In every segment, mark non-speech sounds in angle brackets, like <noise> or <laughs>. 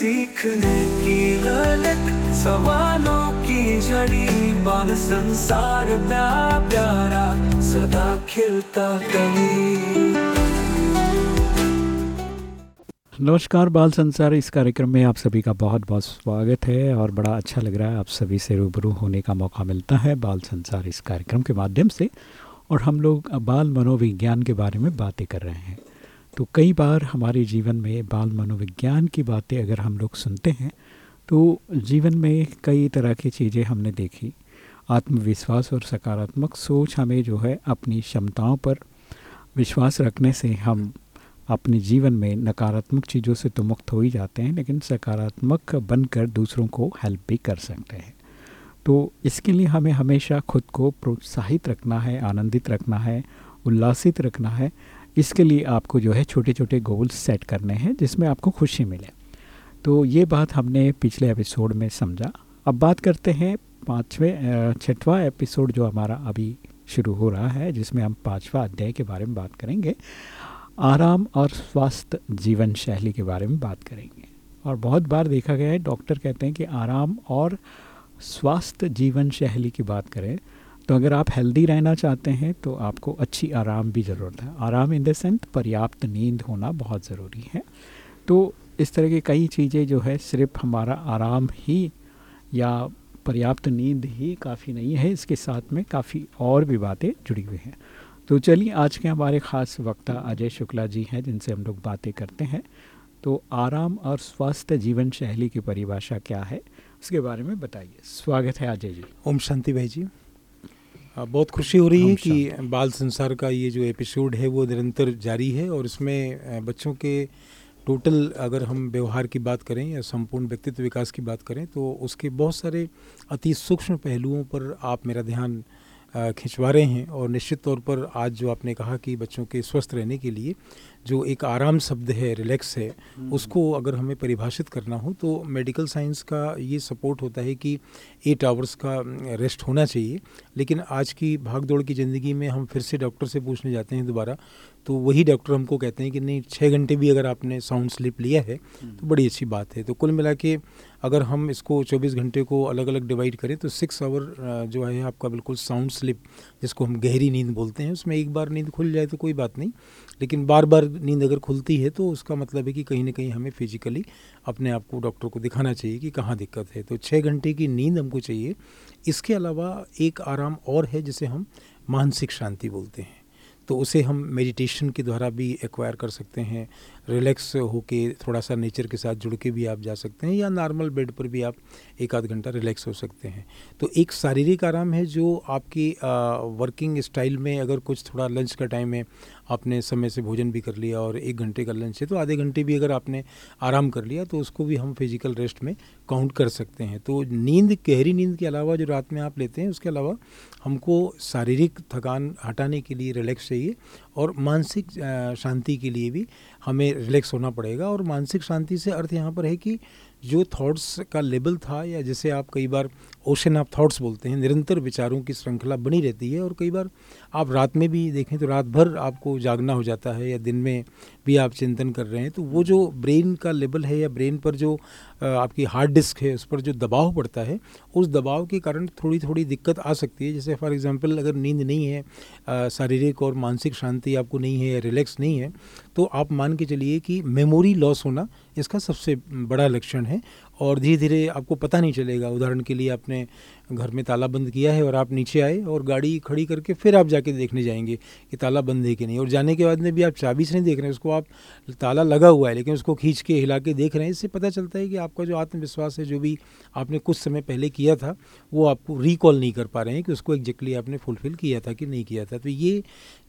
सीखने की ललक सवालों की जड़ी, बाल संसार प्यारा प्यारा सदा खिलता कहीं नमस्कार, बाल संसार, इस कार्यक्रम में आप सभी का बहुत बहुत स्वागत है और बड़ा अच्छा लग रहा है आप सभी से रूबरू होने का मौका मिलता है बाल संसार इस कार्यक्रम के माध्यम से और हम लोग बाल मनोविज्ञान के बारे में बातें कर रहे हैं। तो कई बार हमारे जीवन में बाल मनोविज्ञान की बातें अगर हम लोग सुनते हैं तो जीवन में कई तरह की चीज़ें हमने देखी। आत्मविश्वास और सकारात्मक सोच हमें जो है अपनी क्षमताओं पर विश्वास रखने से हम अपने जीवन में नकारात्मक चीज़ों से तो मुक्त हो ही जाते हैं, लेकिन सकारात्मक बनकर दूसरों को हेल्प भी कर सकते हैं। तो इसके लिए हमें हमेशा खुद को प्रोत्साहित रखना है, आनंदित रखना है, उल्लासित रखना है इसके लिए आपको जो है छोटे छोटे गोल्स सेट करने हैं, जिसमें आपको खुशी मिले। तो ये बात हमने पिछले एपिसोड में समझा। अब बात करते हैं पाँचवें छठवा एपिसोड जो हमारा अभी शुरू हो रहा है, जिसमें हम पाँचवा अध्याय के बारे में बात करेंगे। आराम और स्वास्थ्य जीवन शैली के बारे में बात करेंगे। और बहुत बार देखा गया है, डॉक्टर कहते हैं कि आराम और स्वास्थ्य जीवन शैली की बात करें तो अगर आप हेल्दी रहना चाहते हैं तो आपको अच्छी आराम भी ज़रूरत है। आराम इन द सेंस पर्याप्त नींद होना बहुत ज़रूरी है। तो इस तरह की कई चीज़ें जो है, सिर्फ़ हमारा आराम ही या पर्याप्त नींद ही काफ़ी नहीं है, इसके साथ में काफ़ी और भी बातें जुड़ी हुई हैं। तो चलिए, आज के हमारे ख़ास वक्ता अजय शुक्ला जी हैं, जिनसे हम लोग बातें करते हैं। तो आराम और स्वस्थ जीवन शैली की परिभाषा क्या है, उसके बारे में बताइए। स्वागत है अजय जी। ओम शांति भाई जी। बहुत खुशी हो रही है कि बाल संसार का ये जो एपिसोड है वो निरंतर जारी है और इसमें बच्चों के टोटल अगर हम व्यवहार की बात करें या संपूर्ण व्यक्तित्व विकास की बात करें तो उसके बहुत सारे अति सूक्ष्म पहलुओं पर आप मेरा ध्यान खिंचवा रहे हैं और निश्चित तौर पर आज जो आपने कहा कि बच्चों के स्वस्थ रहने के लिए जो एक आराम शब्द है रिलैक्स है हम्म। उसको अगर हमें परिभाषित करना हो तो मेडिकल साइंस का ये सपोर्ट होता है कि एट आवर्स का रेस्ट होना चाहिए लेकिन आज की भाग दौड़ की ज़िंदगी में हम फिर से डॉक्टर से पूछने जाते हैं दोबारा तो वही डॉक्टर हमको कहते हैं कि नहीं छः घंटे भी अगर आपने साउंड स्लिप लिया है हम्म। तो बड़ी अच्छी बात है तो कुल मिला के अगर हम इसको 24 घंटे को अलग अलग डिवाइड करें तो सिक्स आवर जो है आपका बिल्कुल साउंड स्लिप जिसको हम गहरी नींद बोलते हैं, उसमें एक बार नींद खुल जाए तो कोई बात नहीं। लेकिन बार बार नींद अगर खुलती है तो उसका मतलब है कि कहीं ना कहीं हमें फिजिकली अपने आप को डॉक्टर को दिखाना चाहिए कि कहाँ दिक्कत है। तो छः घंटे की नींद हमको चाहिए। इसके अलावा एक आराम और है, जिसे हम मानसिक शांति बोलते हैं। तो उसे हम मेडिटेशन के द्वारा भी एक्वायर कर सकते हैं। रिलैक्स होके थोड़ा सा नेचर के साथ जुड़ के भी आप जा सकते हैं या नॉर्मल बेड पर भी आप एक आध घंटा रिलैक्स हो सकते हैं। तो एक शारीरिक आराम है जो आपकी वर्किंग स्टाइल में अगर कुछ थोड़ा लंच का टाइम है आपने समय से भोजन भी कर लिया और एक घंटे का लंच है तो आधे घंटे भी अगर आपने आराम कर लिया तो उसको भी हम फ़िज़िकल रेस्ट में काउंट कर सकते हैं। तो नींद, गहरी नींद के अलावा जो रात में आप लेते हैं, उसके अलावा हमको शारीरिक थकान हटाने के लिए रिलैक्स चाहिए और मानसिक शांति के लिए भी हमें रिलैक्स होना पड़ेगा। और मानसिक शांति से अर्थ यहाँ पर है कि जो थॉट्स का लेवल था या जैसे आप कई बार ओशन ऑफ़ थॉट्स बोलते हैं, निरंतर विचारों की श्रृंखला बनी रहती है और कई बार आप रात में भी देखें तो रात भर आपको जागना हो जाता है या दिन में भी आप चिंतन कर रहे हैं तो वो जो ब्रेन का लेवल है या ब्रेन पर जो आपकी हार्ड डिस्क है, उस पर जो दबाव पड़ता है, उस दबाव के कारण थोड़ी थोड़ी दिक्कत आ सकती है। जैसे फॉर एग्ज़ाम्पल अगर नींद नहीं है शारीरिक और मानसिक शांति आपको नहीं है रिलैक्स नहीं है तो आप मान के चलिए कि मेमोरी लॉस होना इसका सबसे बड़ा लक्षण है और धीरे धीरे आपको पता नहीं चलेगा उदाहरण के लिए आपने घर में ताला बंद किया है और आप नीचे आए और गाड़ी खड़ी करके फिर आप जाके देखने जाएँगे कि ताला बंद है कि नहीं। और जाने के बाद में भी आप चाबी से नहीं देख रहे हैं, उसको आप ताला लगा हुआ है, लेकिन उसको खींच के, हिला के देख रहे हैं, इससे पता चलता है कि आपका जो आत्मविश्वास है, जो भी आपने कुछ समय पहले किया था, वो आपको रिकॉल नहीं कर पा रहे हैं कि उसको एग्जैक्टली आपने फुलफिल किया था कि नहीं किया था। तो ये,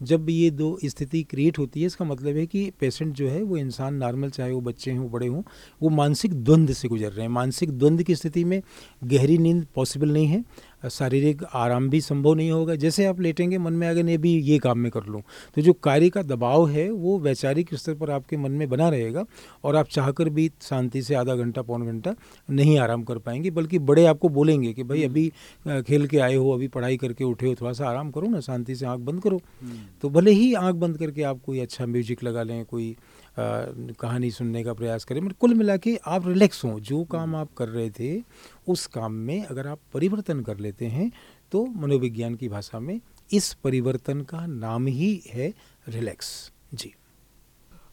जब ये दो स्थिति क्रिएट होती है, इसका मतलब है कि पेशेंट जो है, वो इंसान नॉर्मल चाहे वो बच्चे हों, बड़े हों, वो मानसिक द्वंद्व से गुजर रहे हैं। मानसिक द्वंद्व की स्थिति में गहरी नींद पॉसिबल नहीं है। शारीरिक आराम भी संभव नहीं होगा। जैसे आप लेटेंगे मन में अगर नहीं भी ये काम में कर लूँ। तो जो कार्य का दबाव है वो वैचारिक स्तर पर आपके मन में बना रहेगा और आप चाहकर भी शांति से आधा घंटा पौन घंटा नहीं आराम कर पाएँगे बल्कि बड़े आपको बोलेंगे कि भाई अभी खेल के आए हो अभी पढ़ाई करके उठे हो थोड़ा सा आराम करो ना शांति से आँख बंद करो। हम्म। तो भले ही आँख बंद करके आप कोई अच्छा म्यूज़िक लगा लें कोई कहानी सुनने का प्रयास करें। मतलब कुल मिला के आप रिलैक्स हों। जो काम आप कर रहे थे उस काम में अगर आप परिवर्तन कर लेते हैं तो मनोविज्ञान की भाषा में इस परिवर्तन का नाम ही है रिलैक्स जी।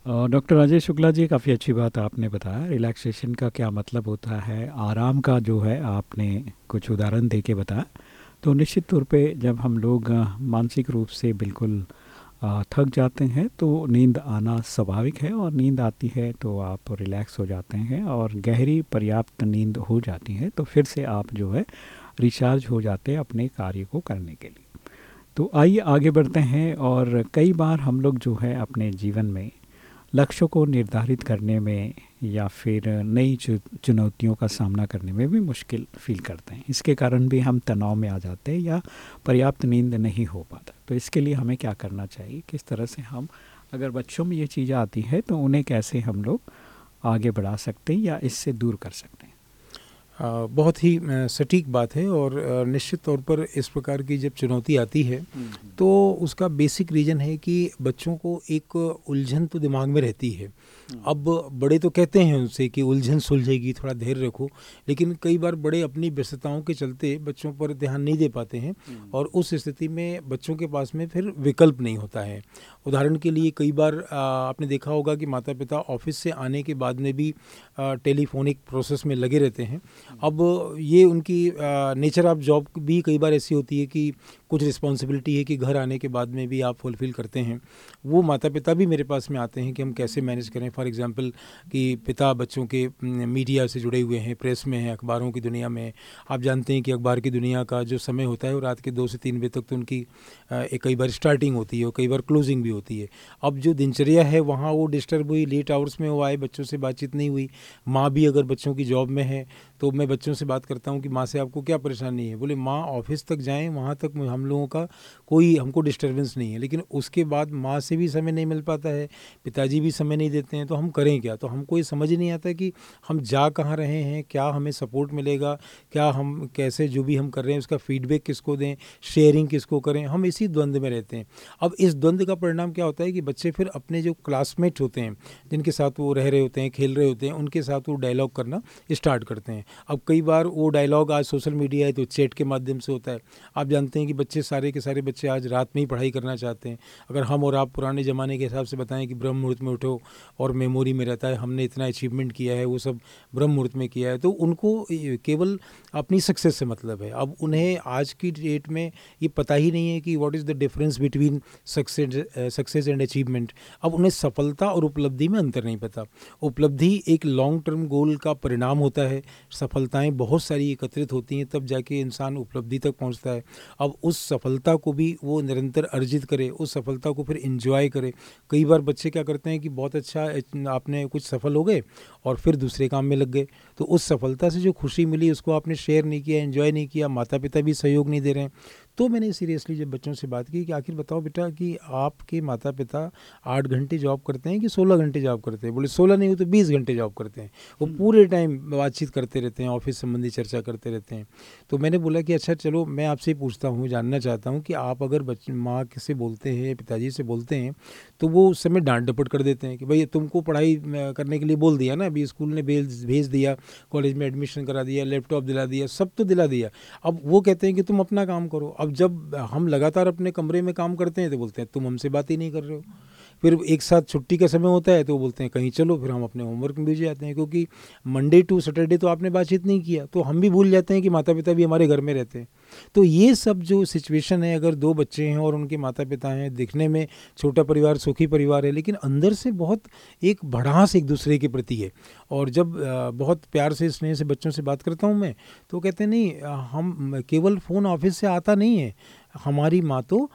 डॉक्टर राजेश शुक्ला जी काफ़ी अच्छी बात आपने बताया। रिलैक्सेशन का क्या मतलब होता है? आराम का जो है आपने कुछ उदाहरण दे के बताया। तो निश्चित तौर पे जब हम लोग मानसिक रूप से बिल्कुल थक जाते हैं तो नींद आना स्वाभाविक है और नींद आती है तो आप रिलैक्स हो जाते हैं और गहरी पर्याप्त नींद हो जाती है तो फिर से आप जो है रिचार्ज हो जाते हैं अपने कार्य को करने के लिए। तो आइए आगे बढ़ते हैं और कई बार हम लोग जो है अपने जीवन में लक्ष्यों को निर्धारित करने में या फिर नई चुनौतियों का सामना करने में भी मुश्किल फील करते हैं इसके कारण भी हम तनाव में आ जाते हैं या पर्याप्त नींद नहीं हो पाता तो इसके लिए हमें क्या करना चाहिए किस तरह से हम अगर बच्चों में ये चीज़ें आती है तो उन्हें कैसे हम लोग आगे बढ़ा सकते हैं या इससे दूर कर सकते हैं आ, बहुत ही सटीक बात है और निश्चित तौर पर इस प्रकार की जब चुनौती आती है हम्म, हम्म। तो उसका बेसिक रीज़न है कि बच्चों को एक उलझन तो दिमाग में रहती है। अब बड़े तो कहते हैं उनसे कि उलझन सुलझेगी थोड़ा धैर्य रखो। लेकिन कई बार बड़े अपनी व्यस्तताओं के चलते बच्चों पर ध्यान नहीं दे पाते हैं और उस स्थिति में बच्चों के पास में फिर विकल्प नहीं होता है। उदाहरण के लिए कई बार आपने देखा होगा कि माता पिता ऑफ़िस से आने के बाद में भी टेलीफोनिक प्रोसेस में लगे रहते हैं। अब ये उनकी नेचर ऑफ़ जॉब भी कई बार ऐसी होती है कि कुछ रिस्पॉन्सिबिलिटी है कि घर आने के बाद में भी आप फुलफ़िल करते हैं। वो माता पिता भी मेरे पास में आते हैं कि हम कैसे मैनेज करें। फॉर एग्ज़ाम्पल कि पिता बच्चों के मीडिया से जुड़े हुए हैं प्रेस में हैं, अखबारों की दुनिया में आप जानते हैं कि अखबार की दुनिया का जो समय होता है वो रात के दो से तीन बजे तक तो उनकी एक कई बार स्टार्टिंग होती है और कई बार क्लोजिंग भी होती है। अब जो दिनचर्या है, वहाँ वो डिस्टर्ब हुई लेट आवर्स में वो आए, बच्चों से बातचीत नहीं हुई। माँ भी अगर बच्चों की जॉब में है तो मैं बच्चों से बात करता हूँ कि माँ से आपको क्या परेशानी है? बोले, माँ ऑफ़िस तक जाएँ, वहाँ तक हम लोगों का कोई हमको डिस्टर्बेंस नहीं है। लेकिन उसके बाद माँ से भी समय नहीं मिल पाता है, पिताजी भी समय नहीं देते हैं तो हम करें क्या? तो हमको ये समझ नहीं आता कि हम जा कहाँ रहे हैं, क्या हमें सपोर्ट मिलेगा, क्या हम कैसे जो भी हम कर रहे हैं, उसका फीडबैक किसको दें शेयरिंग किसको करें, हम इसी द्वंद्व में रहते हैं। अब इस द्वंद्व का परिणाम क्या होता है कि बच्चे फिर अपने जो क्लासमेट होते हैं, जिनके साथ वो रह रहे होते हैं, खेल रहे होते हैं, उनके साथ वो डायलॉग करना स्टार्ट करते हैं। अब कई बार वो डायलॉग आज सोशल मीडिया है तो चैट के माध्यम से होता है। आप जानते हैं कि बच्चे, सारे के सारे बच्चे आज रात में ही पढ़ाई करना चाहते हैं। अगर हम और आप पुराने ज़माने के हिसाब से बताएँ कि ब्रह्म मुहूर्त में उठो और मेमोरी में रहता है, हमने इतना अचीवमेंट किया है, वो सब ब्रह्म मुहूर्त में किया है तो उनको केवल अपनी सक्सेस से मतलब है। अब उन्हें आज की डेट में ये पता ही नहीं है कि what is the difference between success success and achievement अब उन्हें सफलता और उपलब्धि में अंतर नहीं पता। उपलब्धि एक लॉन्ग टर्म गोल का परिणाम होता है। सफलताएँ बहुत सारी एकत्रित होती हैं, तब जाके इंसान उपलब्धि तक पहुँचता है। अब उस सफलता को भी वो निरंतर अर्जित करे, उस सफलता को फिर इंजॉय करे। कई बार बच्चे क्या करते हैं कि बहुत अच्छा आपने कुछ सफल हो गए और फिर दूसरे काम में लग गए। तो उस सफलता से जो खुशी मिली, उसको आपने शेयर नहीं किया एंजॉय नहीं किया माता पिता भी सहयोग नहीं दे रहे हैं। तो मैंने सीरियसली जब बच्चों से बात की कि आखिर बताओ बेटा कि आपके माता पिता आठ घंटे जॉब करते हैं कि सोलह घंटे जॉब करते हैं? बोले सोलह नहीं हो तो बीस घंटे जॉब करते हैं। वो हम्म। पूरे टाइम बातचीत करते रहते हैं ऑफ़िस संबंधी चर्चा करते रहते हैं। तो मैंने बोला कि अच्छा चलो मैं आपसे पूछता हूँ जानना चाहता हूँ कि आप अगर बच्चे माँ से बोलते हैं पिताजी से बोलते हैं तो वो उस समय डांट डपट कर देते हैं कि भाई तुमको पढ़ाई करने के लिए बोल दिया ना? अभी स्कूल ने भेज भेज दिया कॉलेज में एडमिशन करा दिया लैपटॉप दिला दिया सब तो दिला दिया। अब वो कहते हैं कि तुम अपना काम करो। अब जब हम लगातार अपने कमरे में काम करते हैं तो बोलते हैं, तुम हमसे बात ही नहीं कर रहे हो। फिर एक साथ छुट्टी का समय होता है तो वो बोलते हैं, कहीं चलो, फिर हम अपने होमवर्क में बिज़ी जाते हैं। क्योंकि मंडे टू सैटरडे तो आपने बातचीत नहीं किया तो हम भी भूल जाते हैं कि माता पिता भी हमारे घर में रहते हैं। तो ये सब जो सिचुएशन है अगर दो बच्चे हैं और उनके माता पिता हैं दिखने में छोटा परिवार सुखी परिवार है लेकिन अंदर से बहुत एक भड़ास एक दूसरे के प्रति है। और जब बहुत प्यार से स्नेह से बच्चों से बात करता हूँ मैं तो कहते हैं नहीं हम केवल फ़ोन ऑफ़िस से आता नहीं है। हमारी माँ तो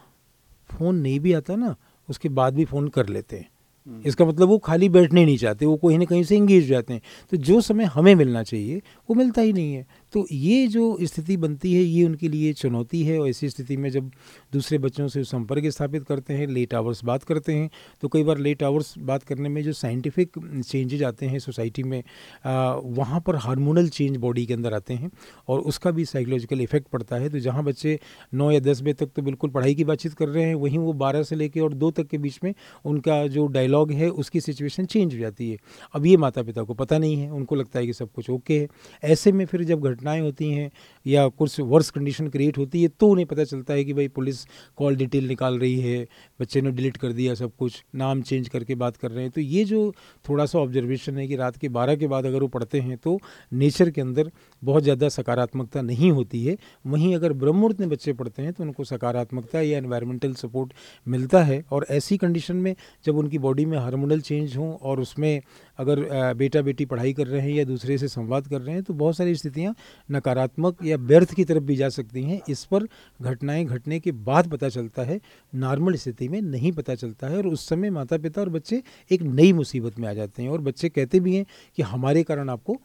फ़ोन नहीं भी आता ना उसके बाद भी फ़ोन कर लेते हैं। हम्म। इसका मतलब वो खाली बैठने नहीं चाहते वो कहीं ना कहीं से इंगेज जाते हैं। तो जो समय हमें मिलना चाहिए वो मिलता ही नहीं है। तो ये जो स्थिति बनती है, ये उनके लिए चुनौती है और ऐसी स्थिति में जब दूसरे बच्चों से संपर्क स्थापित करते हैं लेट आवर्स बात करते हैं तो कई बार लेट आवर्स बात करने में जो साइंटिफिक चेंजेज आते हैं सोसाइटी में वहाँ पर हार्मोनल चेंज बॉडी के अंदर आते हैं और उसका भी साइकोलॉजिकल इफ़ेक्ट पड़ता है। तो जहाँ बच्चे नौ या दस बजे तक तो बिल्कुल पढ़ाई की बातचीत कर रहे हैं, वहीं वो बारह से लेकर और दो तक के बीच में उनका जो डायलॉग है, उसकी सिचुएशन चेंज हो जाती है। अब ये माता पिता को पता नहीं है, उनको लगता है कि सब कुछ ओके है। ऐसे में फिर जब घटना घटनाएँ होती हैं या कुछ वर्स कंडीशन क्रिएट होती है तो उन्हें पता चलता है कि भाई पुलिस कॉल डिटेल निकाल रही है, बच्चे ने डिलीट कर दिया सब कुछ, नाम चेंज करके बात कर रहे हैं। तो ये जो थोड़ा सा ऑब्जर्वेशन है कि रात के बारह के बाद अगर वो पढ़ते हैं तो नेचर के अंदर बहुत ज़्यादा सकारात्मकता नहीं होती है। वहीं अगर ब्रह्ममुहूर्त में बच्चे पढ़ते हैं तो उनको सकारात्मकता या इन्वायरमेंटल सपोर्ट मिलता है। और ऐसी कंडीशन में जब उनकी बॉडी में हार्मोनल चेंज हों और उसमें अगर बेटा बेटी पढ़ाई कर रहे हैं या दूसरे से संवाद कर रहे हैं तो बहुत सारी स्थितियाँ नकारात्मक या व्यर्थ की तरफ़ भी जा सकती हैं। इस पर घटनाएँ घटने के बाद पता चलता है, नॉर्मल स्थिति में नहीं पता चलता है और उस समय माता पिता और बच्चे एक नई मुसीबत में आ जाते हैं और बच्चे कहते भी हैं कि हमारे कारण आपको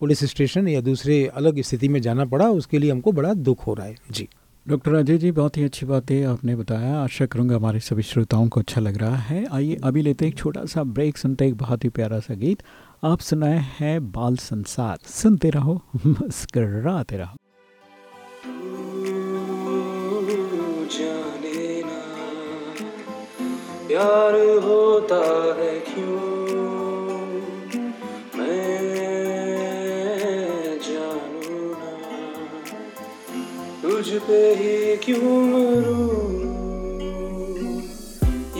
पुलिस स्टेशन या दूसरे अलग स्थिति में जाना पड़ा, उसके लिए हमको बड़ा दुख हो रहा है। जी। डॉक्टर अजय जी, बहुत ही अच्छी बात है, आपने बताया। आशा करूँगा हमारे सभी श्रोताओं को अच्छा लग रहा है। आइए, अभी लेते हैं एक छोटा सा ब्रेक सुनते एक बहुत ही प्यारा सा गीत। आप सुनाए हैं बाल संसार। सुनते रहो, मुस्कराते रहो। प्यार होता है क्यों? तुझ पे ही क्यों मरूं?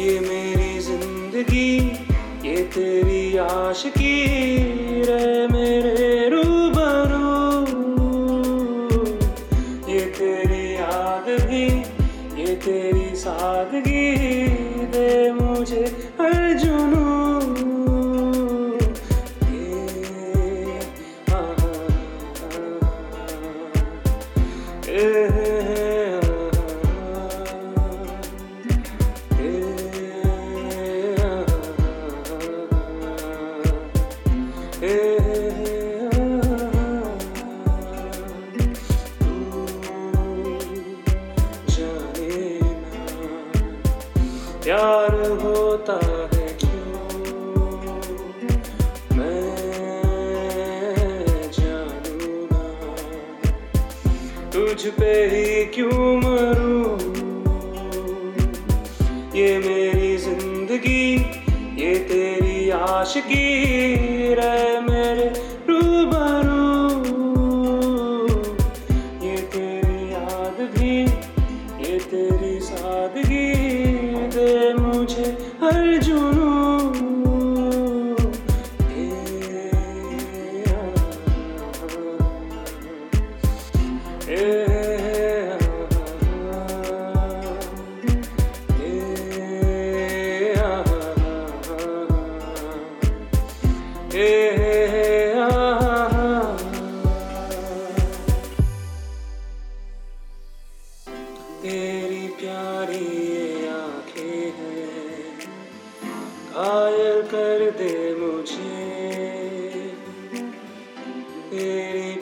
ये मेरी ज़िंदगी, ये तेरी आशिकी, रे मेरे रूबरू। ये तेरी याद भी, ये तेरी सादगी। aşık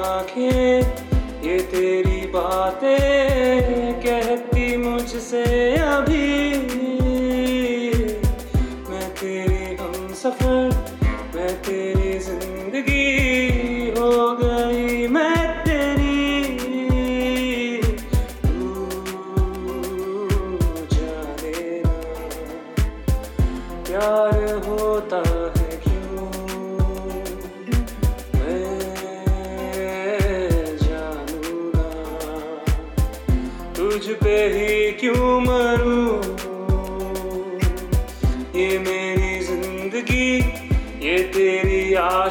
आँखें, ये तेरी बातें कहती मुझसे अभी। मैं तेरी हम सफ़र, मैं तेरी ज़िंदगी हो गई मैं तेरी। जाने प्यार होता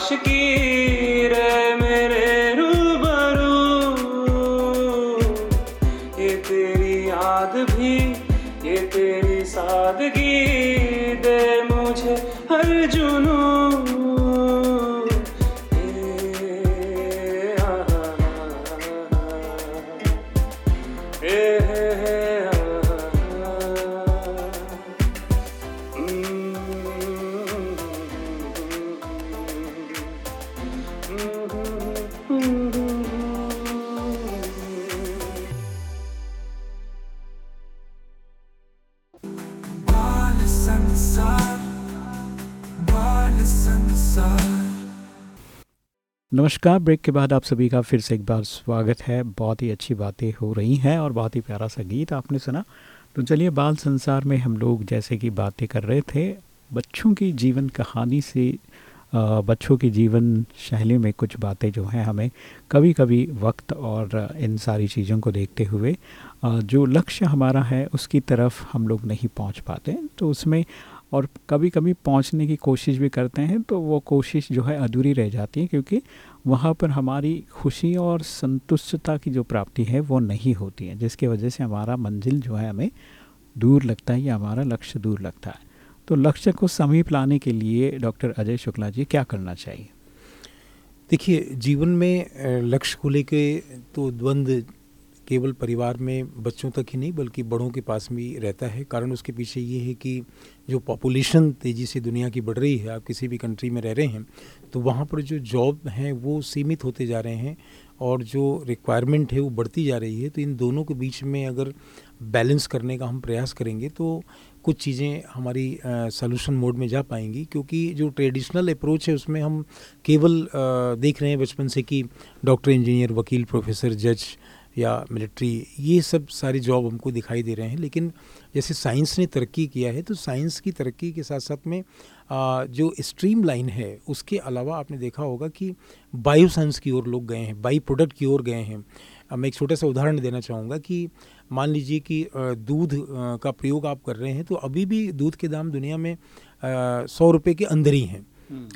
आशिकी नमस्कार, ब्रेक के बाद आप सभी का फिर से एक बार स्वागत है। बहुत ही अच्छी बातें हो रही हैं और बहुत ही प्यारा सा गीत आपने सुना। तो चलिए, बाल संसार में हम लोग जैसे कि बातें कर रहे थे, बच्चों की जीवन कहानी से बच्चों की जीवन शैली में कुछ बातें जो हैं हमें कभी कभी वक्त और इन सारी चीज़ों को देखते हुए जो लक्ष्य हमारा है उसकी तरफ़ हम लोग नहीं पहुँच पाते तो उसमें और कभी कभी पहुँचने की कोशिश भी करते हैं तो वो कोशिश जो है अधूरी रह जाती है क्योंकि वहाँ पर हमारी खुशी और संतुष्टता की जो प्राप्ति है वो नहीं होती है, जिसकी वजह से हमारा मंजिल जो है हमें दूर लगता है या हमारा लक्ष्य दूर लगता है। तो लक्ष्य को समीप लाने के लिए डॉक्टर अजय शुक्ला जी क्या करना चाहिए? देखिए, जीवन में लक्ष्य को लेके तो द्वंद्व केवल परिवार में बच्चों तक ही नहीं, बल्कि बड़ों के पास भी रहता है। कारण उसके पीछे ये है कि जो पॉपुलेशन तेज़ी से दुनिया की बढ़ रही है, आप किसी भी कंट्री में रह रहे हैं तो वहाँ पर जो जॉब हैं, वो सीमित होते जा रहे हैं और जो रिक्वायरमेंट है, वो बढ़ती जा रही है। तो इन दोनों के बीच में अगर बैलेंस करने का हम प्रयास करेंगे तो कुछ चीज़ें हमारी सोल्यूशन मोड में जा पाएँगी, क्योंकि जो ट्रेडिशनल अप्रोच है उसमें हम केवल देख रहे हैं बचपन से कि डॉक्टर इंजीनियर वकील प्रोफेसर जज या मिलिट्री ये सब सारी जॉब हमको दिखाई दे रहे हैं। लेकिन जैसे साइंस ने तरक्की किया है तो साइंस की तरक्की के साथ साथ में जो स्ट्रीम लाइन है, उसके अलावा आपने देखा होगा कि बायो साइंस की ओर लोग गए हैं बाई प्रोडक्ट की ओर गए हैं। मैं एक छोटा सा उदाहरण देना चाहूँगा कि मान लीजिए कि दूध का प्रयोग आप कर रहे हैं तो अभी भी दूध के दाम दुनिया में सौ रुपये के अंदर ही हैं।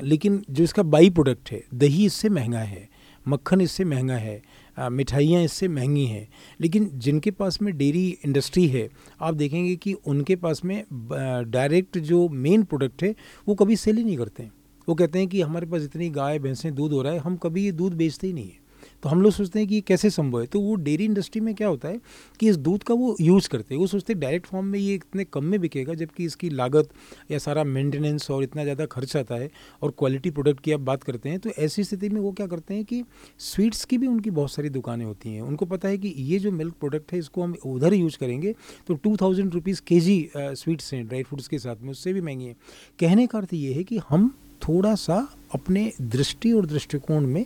लेकिन जो इसका बाई प्रोडक्ट है दही इससे महँगा है मक्खन इससे महँगा है मिठाइयाँ इससे महँगी हैं। लेकिन जिनके पास में डेयरी इंडस्ट्री है आप देखेंगे कि उनके पास में डायरेक्ट जो मेन प्रोडक्ट है वो कभी सेल ही नहीं करते हैं। वो कहते हैं कि हमारे पास इतनी गाय भैंसें दूध हो रहा है हम कभी ये दूध बेचते ही नहीं है। तो हम लोग सोचते हैं कि ये कैसे संभव है? तो वो डेयरी इंडस्ट्री में क्या होता है कि इस दूध का वो यूज़ करते हैं। वो सोचते हैं डायरेक्ट फॉर्म में ये इतने कम में बिकेगा, जबकि इसकी लागत या सारा मेंटेनेंस और इतना ज़्यादा खर्च आता है और क्वालिटी प्रोडक्ट की आप बात करते हैं तो ऐसी स्थिति में वो क्या करते हैं कि स्वीट्स की भी उनकी बहुत सारी दुकानें होती हैं। उनको पता है कि ये जो मिल्क प्रोडक्ट है, इसको हम उधर यूज़ करेंगे तो टू थाउज़ेंड रुपीज़ के जी स्वीट्स हैं, ड्राई फ्रूट्स के साथ में, उससे भी महँगी है। कहने का अर्थ ये है कि हम थोड़ा सा अपने दृष्टि और दृष्टिकोण में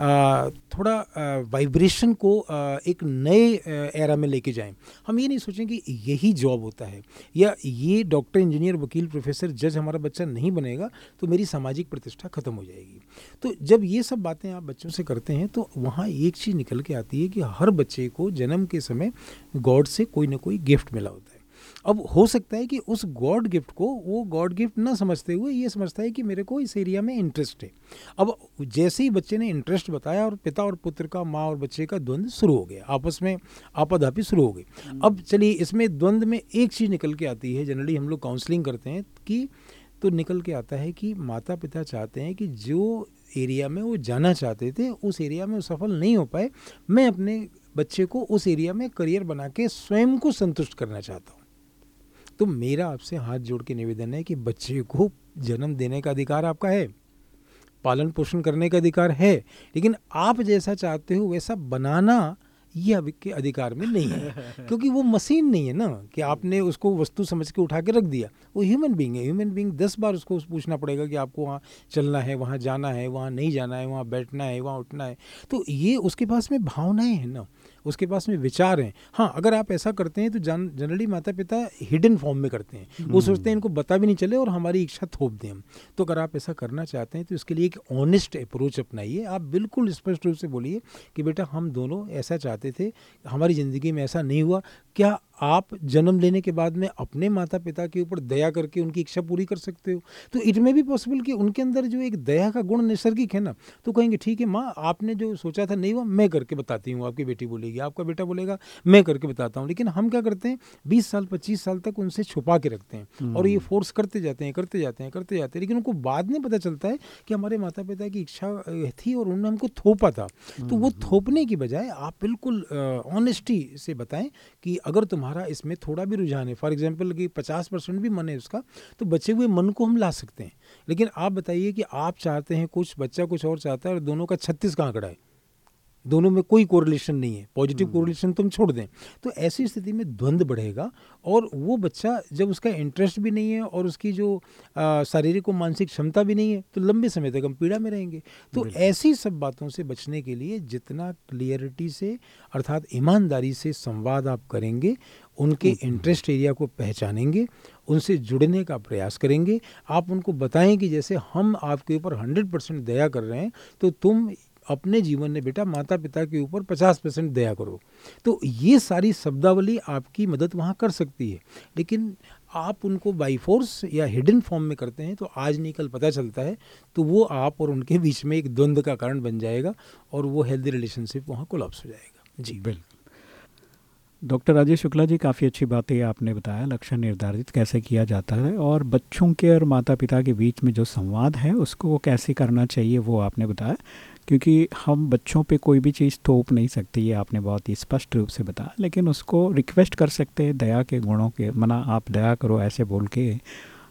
आ, थोड़ा वाइब्रेशन को आ, एक नए एरा में लेके जाएँ। हम ये नहीं सोचें कि यही जॉब होता है या ये डॉक्टर इंजीनियर वकील प्रोफेसर जज हमारा बच्चा नहीं बनेगा तो मेरी सामाजिक प्रतिष्ठा खत्म हो जाएगी। तो जब ये सब बातें आप बच्चों से करते हैं तो वहाँ एक चीज़ निकल के आती है कि हर बच्चे को जन्म के समय गॉड से कोई ना कोई गिफ्ट मिला होता है। अब हो सकता है कि उस गॉड गिफ्ट को वो गॉड गिफ्ट ना समझते हुए ये समझता है कि मेरे को इस एरिया में इंटरेस्ट है। अब जैसे ही बच्चे ने इंटरेस्ट बताया और पिता और पुत्र का माँ और बच्चे का द्वंद्व शुरू हो गया आपस में आपाधापी शुरू हो गई। अब चलिए इसमें द्वंद्व में एक चीज़ निकल के आती है जनरली हम लोग काउंसलिंग करते हैं कि तो निकल के आता है कि माता पिता चाहते हैं कि जो एरिया में वो जाना चाहते थे उस एरिया में वो सफल नहीं हो पाए मैं अपने बच्चे को उस एरिया में करियर बना के स्वयं को संतुष्ट करना चाहता हूँ। तो मेरा आपसे हाथ जोड़ के निवेदन है कि बच्चे को जन्म देने का अधिकार आपका है पालन पोषण करने का अधिकार है लेकिन आप जैसा चाहते हो वैसा बनाना ये आपके अधिकार में नहीं है <laughs> क्योंकि वो मशीन नहीं है ना कि आपने उसको वस्तु समझ के उठा के रख दिया। वो ह्यूमन बींग है ह्यूमन बींग दस बार उसको पूछना पड़ेगा कि आपको वहाँ चलना है वहाँ जाना है वहाँ नहीं जाना है वहाँ बैठना है वहाँ उठना है। तो ये उसके पास में भावनाएँ हैं ना उसके पास में विचार हैं। हाँ अगर आप ऐसा करते हैं तो जन जनरली माता पिता हिडन फॉर्म में करते हैं। वो सोचते हैं इनको बता भी नहीं चले और हमारी इच्छा थोप दें हम। तो अगर आप ऐसा करना चाहते हैं तो इसके लिए एक ऑनेस्ट अप्रोच अपनाइए। आप बिल्कुल स्पष्ट रूप से बोलिए कि बेटा हम दोनों ऐसा चाहते थे हमारी ज़िंदगी में ऐसा नहीं हुआ। क्या आप जन्म लेने के बाद में अपने माता पिता के ऊपर दया करके उनकी इच्छा पूरी कर सकते हो तो इट में भी पॉसिबल कि उनके अंदर जो एक दया का गुण नैसर्गिक है ना तो कहेंगे ठीक है माँ आपने जो सोचा था नहीं हुआ मैं करके बताती हूँ आपकी बेटी बोलेगी आपका बेटा बोलेगा मैं करके बताता हूँ लेकिन हम क्या करते हैं बीस साल पच्चीस साल तक उनसे छुपा के रखते हैं और ये फोर्स हम्म। करते जाते हैं करते जाते हैं करते जाते हैं लेकिन उनको बाद में पता चलता है कि हमारे माता पिता की इच्छा थी और उन्होंने हमको थोपा था तो वो हम्म। थोपने की बजाय आप बिल्कुल ऑनेस्टी से बताएँ कि अगर तुम्हारा इसमें थोड़ा भी रुझान है। फॉर एग्ज़ाम्पल कि पचास परसेंट भी मन है उसका तो बचे हुए मन को हम ला सकते हैं। लेकिन आप बताइए कि आप चाहते हैं कुछ बच्चा कुछ और चाहता है और दोनों का छत्तीस का आंकड़ा है। दोनों में कोई कोरिलेशन नहीं है। Positive correlation hmm. तुम छोड़ दें। तो ऐसी स्थिति में द्वंद बढ़ेगा और वो बच्चा जब उसका इंटरेस्ट भी नहीं है और उसकी जो शारीरिक और मानसिक क्षमता भी नहीं है तो लंबे समय तक हम पीड़ा में रहेंगे। तो ऐसी सब बातों से बचने के लिए जितना क्लियरिटी से अर्थात ईमानदारी से संवाद आप करेंगे उनके इंटरेस्ट एरिया को पहचानेंगे उनसे जुड़ने का प्रयास करेंगे। आप उनको बताएँ कि जैसे हम आपके ऊपर हंड्रेड परसेंट दया कर रहे हैं तो तुम अपने जीवन में, बेटा माता पिता के ऊपर पचास परसेंट दया करो। तो ये सारी शब्दावली आपकी मदद वहाँ कर सकती है। लेकिन आप उनको बाई फोर्स या हिडन फॉर्म में करते हैं तो आज नहीं, कल पता चलता है तो वो आप और उनके बीच में एक द्वंद्व का कारण बन जाएगा और वो हेल्दी रिलेशनशिप वहाँ कोलाप्स हो जाएगा। जी, बिल्कुल। डॉक्टर राजेश शुक्ला जी, काफ़ी अच्छी बातें आपने बताया लक्ष्य निर्धारित कैसे किया जाता है और बच्चों के और माता पिता के बीच में जो संवाद है, उसको कैसे करना चाहिए, वो आपने बताया। क्योंकि हम बच्चों पे कोई भी चीज़ थोप नहीं सकते, ये आपने बहुत ही स्पष्ट रूप से बताया। लेकिन उसको रिक्वेस्ट कर सकते हैं दया के गुणों के, मना आप दया करो ऐसे बोल के,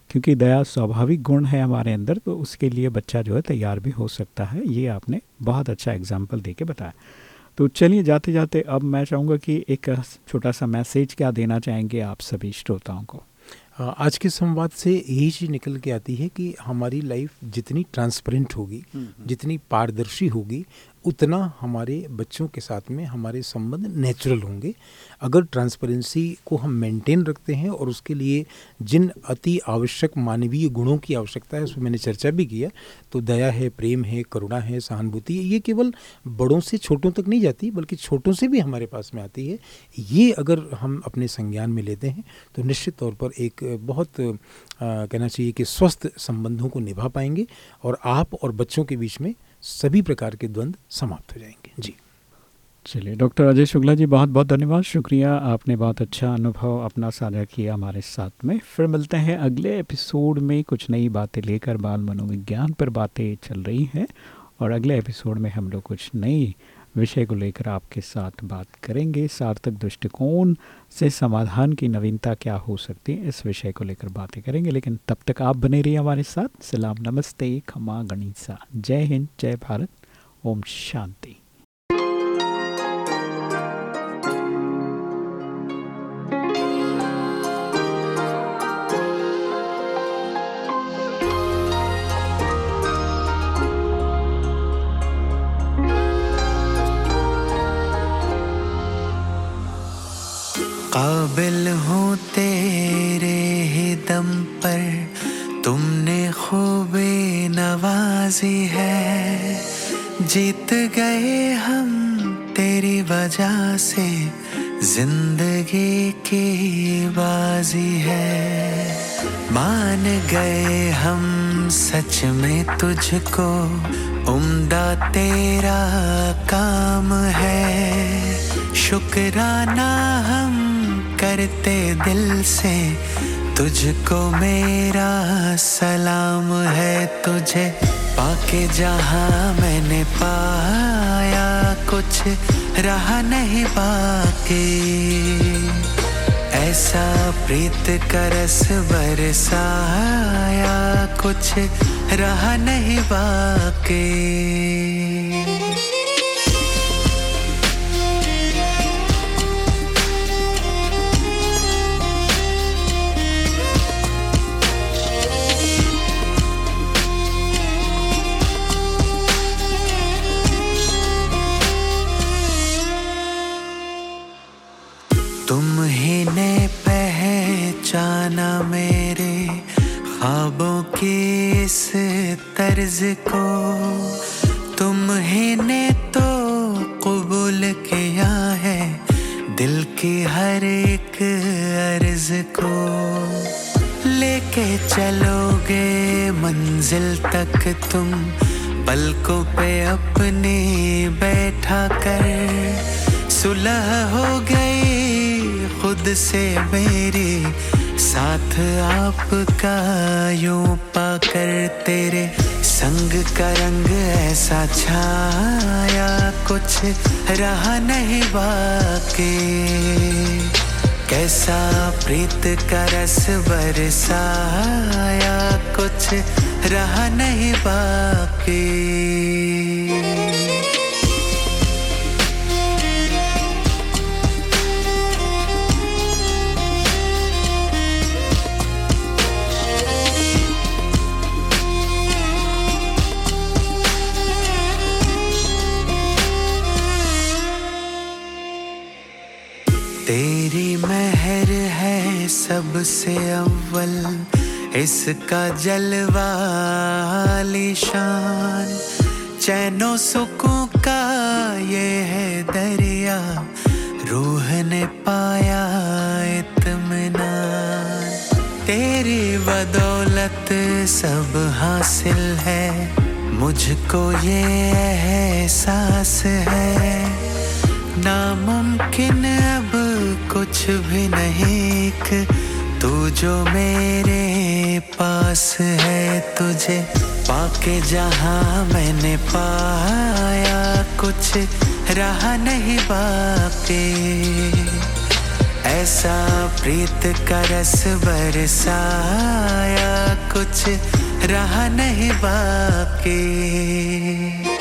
क्योंकि दया स्वाभाविक गुण है हमारे अंदर तो उसके लिए बच्चा जो है तैयार भी हो सकता है, ये आपने बहुत अच्छा एग्ज़ाम्पल दे के बताया। तो चलिए जाते जाते अब मैं चाहूँगा कि एक छोटा सा मैसेज क्या देना चाहेंगे आप सभी श्रोताओं को। आज के संवाद से यही चीज़ निकल के आती है कि हमारी लाइफ जितनी ट्रांसपेरेंट होगी हम्म, हम्म। जितनी पारदर्शी होगी उतना हमारे बच्चों के साथ में हमारे संबंध नेचुरल होंगे। अगर ट्रांसपेरेंसी को हम मेंटेन रखते हैं और उसके लिए जिन अति आवश्यक मानवीय गुणों की आवश्यकता है उसमें मैंने चर्चा भी किया तो दया है प्रेम है करुणा है सहानुभूति है ये केवल बड़ों से छोटों तक नहीं जाती बल्कि छोटों से भी हमारे पास में आती है। ये अगर हम अपने संज्ञान में लेते हैं तो निश्चित तौर पर एक बहुत आ, कहना चाहिए कि स्वस्थ संबंधों को निभा पाएँगे और आप और बच्चों के बीच में सभी प्रकार के द्वंद्व समाप्त हो जाएँगे। जी। चलिए, डॉक्टर अजय शुक्ला जी, बहुत बहुत धन्यवाद। शुक्रिया, आपने बहुत अच्छा अनुभव अपना साझा किया हमारे साथ में। फिर मिलते हैं अगले एपिसोड में। कुछ नई बातें लेकर बाल मनोविज्ञान पर बातें चल रही हैं और अगले एपिसोड में हम लोग कुछ नई विषय को लेकर आपके साथ बात करेंगे। सार्थक दृष्टिकोण से समाधान की नवीनता क्या हो सकती है, इस विषय को लेकर बातें करेंगे। लेकिन तब तक आप बने रहिए हमारे साथ। सलाम, नमस्ते, खमा गणिसा जय हिंद, जय भारत। ओम शांति। काबिल हूँ तेरे ही दम पर, तुमने खूबे नवाजी है। जीत गए हम तेरी वजह से, ज़िंदगी की बाजी है। मान गए हम सच में तुझको, उम्दा तेरा काम है। शुक्राना हम करते दिल से। तुझको मेरा सलाम है तुझे। पाके जहाँ मैंने पाया कुछ, रहा नहीं बाकी। ऐसा प्रीत करस बरसाया कुछ, रहा नहीं बाकी। मुझको तुम ही ने तो कबूल किया है दिल की हर एक अर्ज़ को लेके चलोगे मंजिल तक तुम पलकों पे अपने बैठा कर सुलह हो गई खुद से मेरी साथ आपका यूँ पाकर तेरे संग का रंग ऐसा छाया, कुछ रहा नहीं बाकी। कैसा प्रीत का रस बरसाया, कुछ रहा नहीं बाकी। तेरी महर है सबसे अव्वल, इसका जलवा शान। चैनो सुकून का ये है दरिया, रूह ने पाया इत्मीनान। तेरी बदौलत सब हासिल है, मुझको ये एहसास है। नामुमकिन अब कुछ भी नहीं एक तू जो मेरे पास है तुझे पाके जहाँ मैंने पाया, कुछ रहा नहीं बाकी। ऐसा प्रीत का रस बरसाया, कुछ रहा नहीं बाकी।